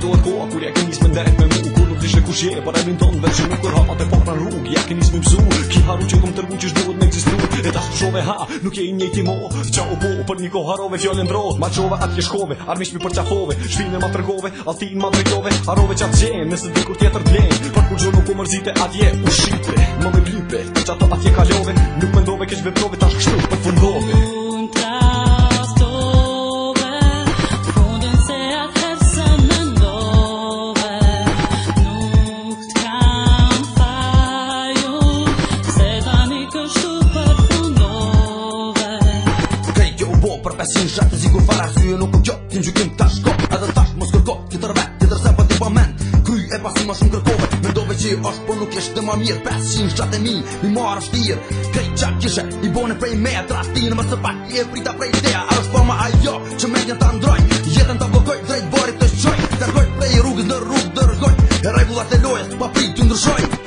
do koha Kur ja ke me ndërët me mu Kur nuk dishe kush je Para e vindon dhe që nuk kërha Ate pora në rrug Ja ke me mësu Ki haru që këm tërgu që shdohet me egzistru E ta shove ha Nuk je i njëti mo Qa u po Për një koharove fjallin dro Ma qove atë që shkove Armish mi për qafove Shvine ma tërgove Altin ma drejtove Harove qatë qenë Nëse dikur tjetër t'lenë Për kur gjo nuk u mërzite Atje u shite Më me besim shatë si kur fara Syë nuk këm kjo, tim që këm tash ko Edhe tash mos kërko, tjetër vet, tjetër se për tipa men Kry e pasi ma shumë kërkove me Mendove që është po nuk eshte ma mirë Besim shatë e mi, mi marë shtirë Krej qa kishe, i bone prej me Tra ti në mësë pak, i e prita prej idea A është pama ajo, që me njën të androj Jetën të vëkoj, drejt borit të Të Tërkoj prej rrugës në rrugë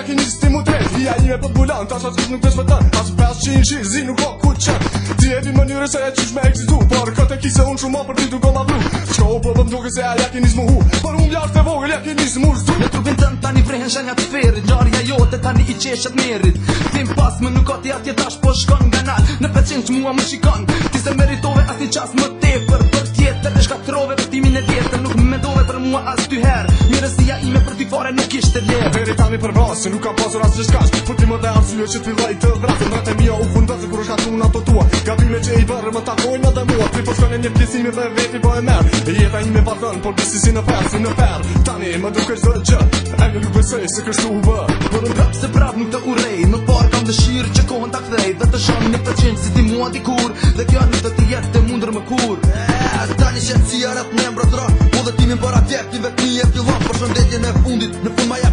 Ja ki njësë ti mu të vetë Ja i me populant Ta sa nuk të shvetan Ta pas qinë zi nuk ka ku qënë Ti e di më se e qysh me eksitu Por këtë e ki se unë shumë ma për ti duke ma vru Qo u po dhe duke se a ja ki mu hu Por unë bjarë të vogël ja ki njësë mu rëzdu Në trupin të tani vrehen shenja të ferit Njarja jote tani i qeshet merit Tim pas më nuk ati ati tash po shkon nga nal Në pecin që mua më shikon Ti se meritove ati qas më tepër Për tjetër dhe shkatrove për timin e tjetër Nuk Dove për mua as ty herë Njërësia ime për ti fare nuk ishte ljerë Veri tani për vrasë, nuk kam pasur as shkash Për ti më dhe arsye që ti lajtë të vrasë Në të mi në ato tua Gabime që i bërë më takojnë edhe mua Tri po shkojnë një pjesimi dhe veti po e merë E jeta i me vazhën, por besi si në ferë, si në ferë Tani më duke zë gjë, e në nuk besej se kështu u vë Por në prapë se prapë nuk të urej Më parë kam dëshirë që kohën të kthej Dhe të shonë një të qenë si ti mua dikur Dhe kjo nuk të tijet të mundër më kur eh, Tani shetë si arat në mbrë të Po dhe timin për atjep, ti vetë një e fillon Për shëndetje në fundit, në fund maja